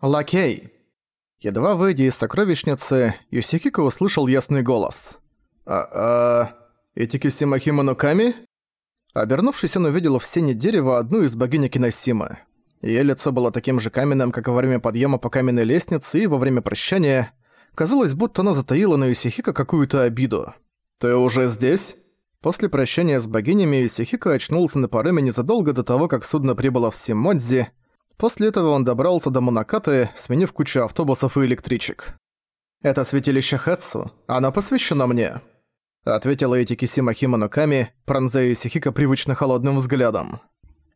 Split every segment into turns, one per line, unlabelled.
Лакей!» Едва выйдя из сокровищницы, Юсихико услышал ясный голос. «А-а... Этикиси Махима Нуками?» Обернувшись, он увидел в сене дерева одну из богини Киносимы. Её лицо было таким же каменным, как во время подъема по каменной лестнице и во время прощания. Казалось, будто она затаила на Юсихико какую-то обиду. «Ты уже здесь?» После прощания с богинями Юсихико очнулся на пароме незадолго до того, как судно прибыло в Симодзи. После этого он добрался до Монакаты, сменив кучу автобусов и электричек. «Это святилище Хэтсу. Оно посвящено мне», — ответила Этикисима Химоноками, пронзая Юсихико привычно холодным взглядом.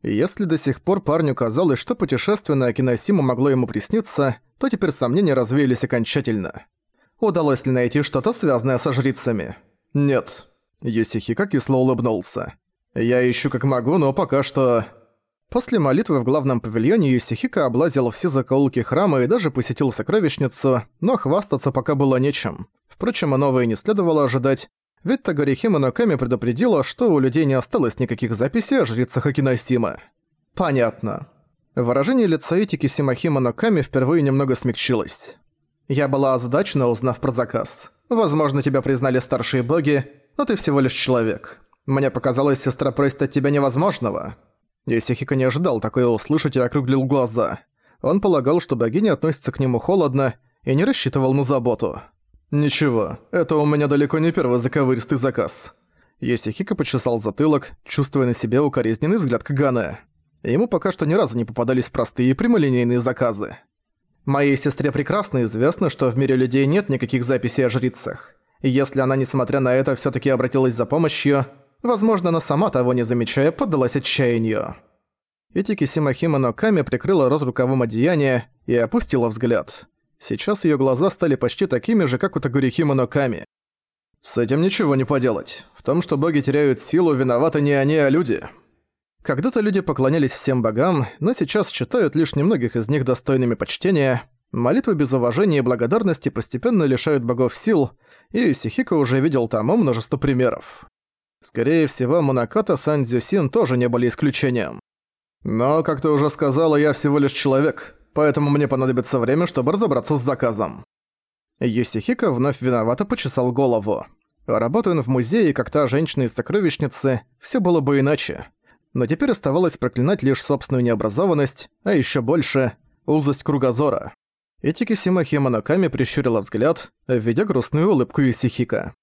Если до сих пор парню казалось, что путешествие на могло ему присниться, то теперь сомнения развеялись окончательно. Удалось ли найти что-то связанное со жрицами? Нет. Юсихика кисло улыбнулся. Я ищу как могу, но пока что... После молитвы в главном павильоне Юсихика облазил все закоулки храма и даже посетил сокровищницу, но хвастаться пока было нечем. Впрочем, оно и не следовало ожидать, ведь Тагарихима Ноками предупредила, что у людей не осталось никаких записей о жрицах Акиносима. Понятно. Выражение лица Этики Симахима Ноками впервые немного смягчилось. Я была озадачена, узнав про заказ. Возможно, тебя признали старшие боги, но ты всего лишь человек. Мне показалось, сестра просит от тебя невозможного. Исихика не ожидал такое услышать и округлил глаза. Он полагал, что богиня относится к нему холодно и не рассчитывал на заботу. «Ничего, это у меня далеко не первый заковыристый заказ». Йосихико почесал затылок, чувствуя на себе укоризненный взгляд Кагана. Ему пока что ни разу не попадались простые прямолинейные заказы. «Моей сестре прекрасно известно, что в мире людей нет никаких записей о жрицах. Если она, несмотря на это, всё таки обратилась за помощью, возможно, она сама того не замечая, поддалась отчаянию». Итики Симахима Ноками прикрыла рот рукавом одеяния и опустила взгляд. Сейчас её глаза стали почти такими же, как у Тагурихима Ноками. С этим ничего не поделать. В том, что боги теряют силу, виноваты не они, а люди. Когда-то люди поклонялись всем богам, но сейчас считают лишь немногих из них достойными почтения. Молитвы без уважения и благодарности постепенно лишают богов сил, и Сихико уже видел тому множество примеров. Скорее всего, Монаката Сан тоже не были исключением. Но, как ты уже сказала, я всего лишь человек поэтому мне понадобится время, чтобы разобраться с заказом». Юсихика вновь виновато почесал голову. Работая в музее, как та женщина из сокровищницы, все было бы иначе. Но теперь оставалось проклинать лишь собственную необразованность, а еще больше – узость кругозора. Этики Симахи Моноками прищурила взгляд, введя грустную улыбку Юсихика.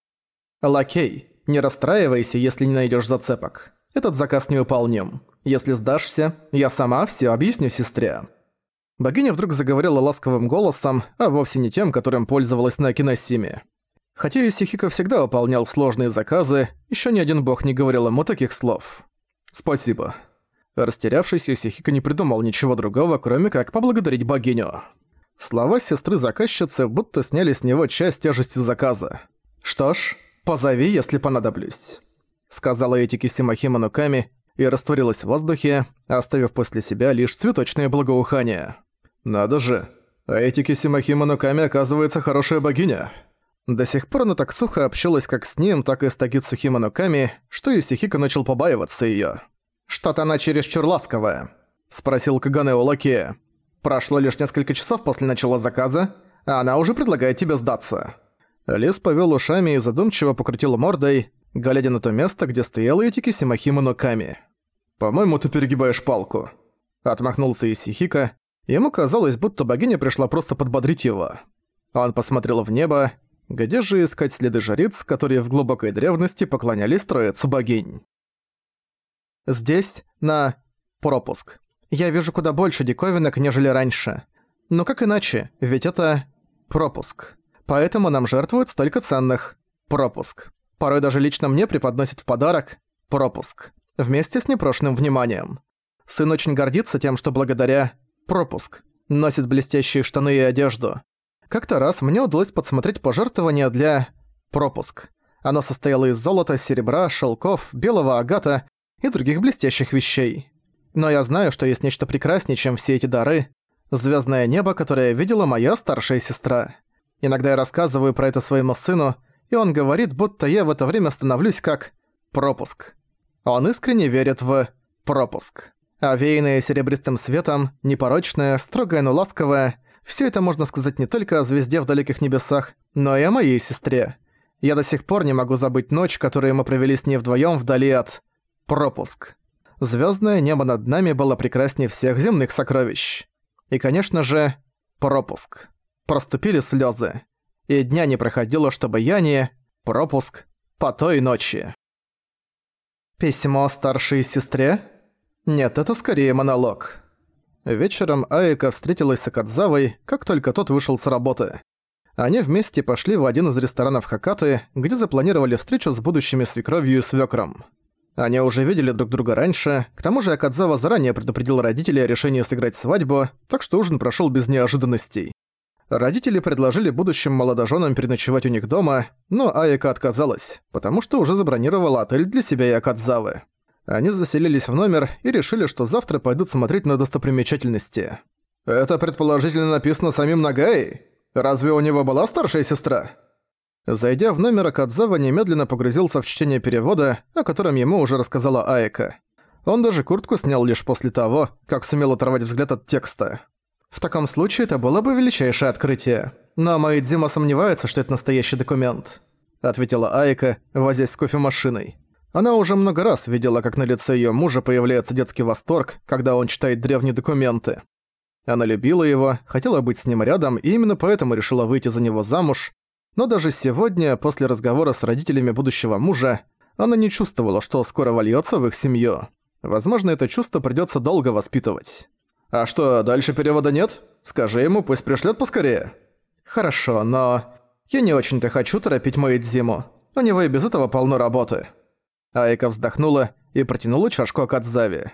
«Лакей, не расстраивайся, если не найдешь зацепок. Этот заказ невыполним. Если сдашься, я сама все объясню сестре». Богиня вдруг заговорила ласковым голосом, а вовсе не тем, которым пользовалась на Киносиме. Хотя Исихико всегда выполнял сложные заказы, еще ни один бог не говорил ему таких слов. «Спасибо». Растерявшись, Исихико не придумал ничего другого, кроме как поблагодарить богиню. Слова сестры-заказчицы будто сняли с него часть тяжести заказа. «Что ж, позови, если понадоблюсь», — сказала Этики Симахима Нуками и растворилась в воздухе, оставив после себя лишь цветочное благоухание. «Надо же, а Этики Симахима Нуками оказывается хорошая богиня». До сих пор она так сухо общалась как с ним, так и с Тагицу Химануками, что Исихика начал побаиваться её. «Что-то она чересчур ласковая», — спросил Кагане у. «Прошло лишь несколько часов после начала заказа, а она уже предлагает тебе сдаться». Лис повёл ушами и задумчиво покрутил мордой, глядя на то место, где стояла Этики Симахима Нуками. «По-моему, ты перегибаешь палку», — отмахнулся Исихика, Ему казалось, будто богиня пришла просто подбодрить его. Он посмотрел в небо, где же искать следы жриц, которые в глубокой древности поклонялись троице богинь. Здесь, на пропуск. Я вижу куда больше диковинок, нежели раньше. Но как иначе, ведь это пропуск. Поэтому нам жертвуют столько ценных. Пропуск. Порой даже лично мне преподносят в подарок пропуск. Вместе с непрошенным вниманием. Сын очень гордится тем, что благодаря пропуск. Носит блестящие штаны и одежду. Как-то раз мне удалось подсмотреть пожертвование для... пропуск. Оно состояло из золота, серебра, шелков, белого агата и других блестящих вещей. Но я знаю, что есть нечто прекраснее, чем все эти дары. Звездное небо, которое видела моя старшая сестра. Иногда я рассказываю про это своему сыну, и он говорит, будто я в это время становлюсь как пропуск. Он искренне верит в пропуск. Овеянная серебристым светом, непорочная, строгая, но ласковая, Все это можно сказать не только о звезде в далеких небесах, но и о моей сестре. Я до сих пор не могу забыть ночь, которую мы провели с ней вдвоем вдали от... Пропуск. Звездное небо над нами было прекраснее всех земных сокровищ. И, конечно же, пропуск. Проступили слезы. И дня не проходило, чтобы я не... Пропуск по той ночи. Письмо старшей сестре? Нет, это скорее монолог. Вечером Аика встретилась с Акадзавой, как только тот вышел с работы. Они вместе пошли в один из ресторанов Хакаты, где запланировали встречу с будущими свекровью и свекром. Они уже видели друг друга раньше, к тому же Акадзава заранее предупредил родителей о решении сыграть свадьбу, так что ужин прошел без неожиданностей. Родители предложили будущим молодоженам переночевать у них дома, но Айка отказалась, потому что уже забронировала отель для себя и Акадзавы. Они заселились в номер и решили, что завтра пойдут смотреть на достопримечательности. «Это предположительно написано самим Нагай? Разве у него была старшая сестра?» Зайдя в номер, Акадзава немедленно погрузился в чтение перевода, о котором ему уже рассказала Айка. Он даже куртку снял лишь после того, как сумел оторвать взгляд от текста. В таком случае это было бы величайшее открытие. Но Маэдзима сомневается, что это настоящий документ», — ответила Айка, возясь с кофемашиной. Она уже много раз видела, как на лице её мужа появляется детский восторг, когда он читает древние документы. Она любила его, хотела быть с ним рядом и именно поэтому решила выйти за него замуж, но даже сегодня, после разговора с родителями будущего мужа, она не чувствовала, что скоро вольётся в их семью. Возможно, это чувство придётся долго воспитывать. «А что, дальше перевода нет? Скажи ему, пусть пришлёт поскорее». «Хорошо, но я не очень-то хочу торопить Мэйдзиму. У него и без этого полно работы». Айка вздохнула и протянула чашку Акадзаве.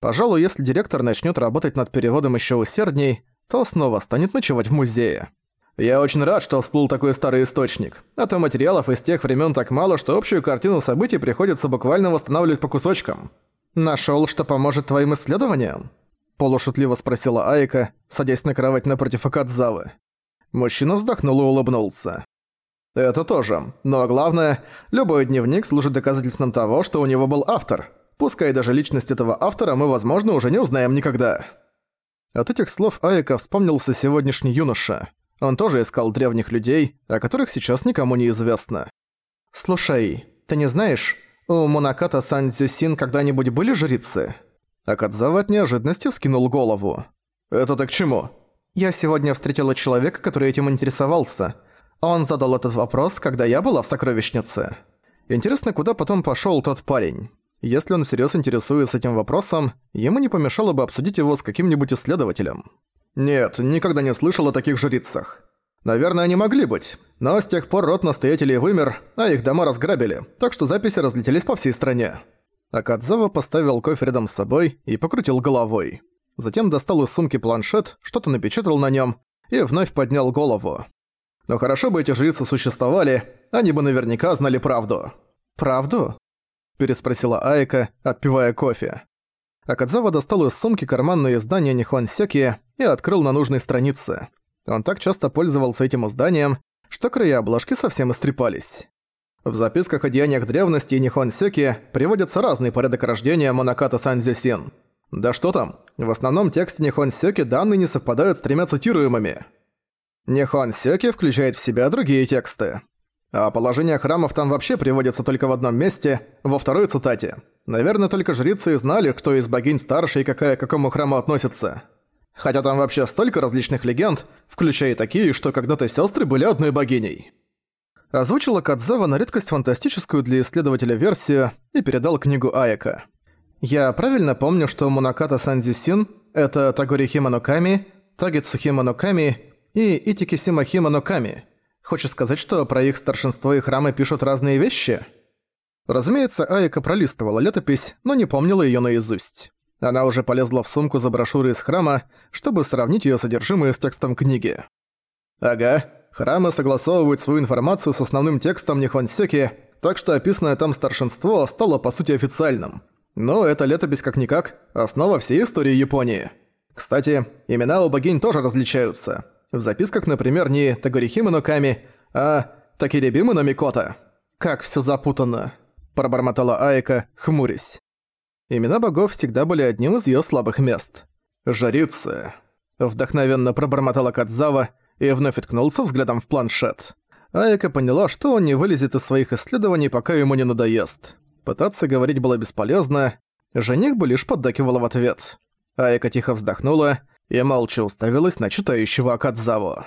Пожалуй, если директор начнёт работать над переводом ещё усердней, то снова станет ночевать в музее. Я очень рад, что всплыл такой старый источник. А то материалов из тех времен так мало, что общую картину событий приходится буквально восстанавливать по кусочкам. Нашёл, что поможет твоим исследованиям? Полушутливо спросила Айка, садясь на кровать напротив Акадзавы. Мужчина вздохнул и улыбнулся. «Это тоже. Но главное, любой дневник служит доказательством того, что у него был автор. Пускай даже личность этого автора мы, возможно, уже не узнаем никогда». От этих слов Айка вспомнился сегодняшний юноша. Он тоже искал древних людей, о которых сейчас никому не известно. «Слушай, ты не знаешь, у Монаката Сандзюсин когда-нибудь были жрицы?» Акадзава от неожиданности вскинул голову. «Это-то к чему?» «Я сегодня встретила человека, который этим интересовался. Он задал этот вопрос, когда я была в сокровищнице. Интересно, куда потом пошёл тот парень. Если он всерьёз интересуется этим вопросом, ему не помешало бы обсудить его с каким-нибудь исследователем». «Нет, никогда не слышал о таких жрицах. Наверное, они могли быть, но с тех пор род настоятелей вымер, а их дома разграбили, так что записи разлетелись по всей стране». Акадзава поставил кофе рядом с собой и покрутил головой. Затем достал из сумки планшет, что-то напечатал на нем и вновь поднял голову. Но хорошо бы эти жрицы существовали, они бы наверняка знали правду. «Правду?» – переспросила Айка, отпивая кофе. Акадзава достал из сумки карманное издание Нихон Сёки и открыл на нужной странице. Он так часто пользовался этим изданием, что края обложки совсем истрепались. В записках о деяниях древности и Нихонсёки приводится разный порядок рождения Монаката Санзюсин. Да что там, в основном тексте Нихонсёки данные не совпадают с тремя цитируемыми. Нихонсёки включает в себя другие тексты. А положение храмов там вообще приводится только в одном месте, во второй цитате. Наверное, только жрицы знали, кто из богинь старше и какая к какому храму относится. Хотя там вообще столько различных легенд, включая такие, что когда-то сестры были одной богиней озвучила Кадзава на редкость фантастическую для исследователя версию и передал книгу Аяка. «Я правильно помню, что Мунаката Санзюсин — это Тагори Химаноками, Тагицу Химаноками и Итикисима Химаноками. Хочешь сказать, что про их старшинство и храмы пишут разные вещи?» Разумеется, Айка пролистывала летопись, но не помнила её наизусть. Она уже полезла в сумку за брошюрой из храма, чтобы сравнить её содержимое с текстом книги. «Ага, Храмы согласовывают свою информацию с основным текстом Нихонсеки, так что описанное там старшинство стало по сути официальным. Но это летопись как-никак основа всей истории Японии. Кстати, имена у богинь тоже различаются. В записках, например, не Тагорихима Ноками, а Такирибима Микота. «Как всё запутанно», – пробормотала Айка, хмурясь. Имена богов всегда были одним из её слабых мест. «Жрицы». Вдохновенно пробормотала Кадзава и вновь уткнулся взглядом в планшет. Айка поняла, что он не вылезет из своих исследований, пока ему не надоест. Пытаться говорить было бесполезно, жених бы лишь поддакивал в ответ. Айка тихо вздохнула и молча уставилась на читающего Акадзаву.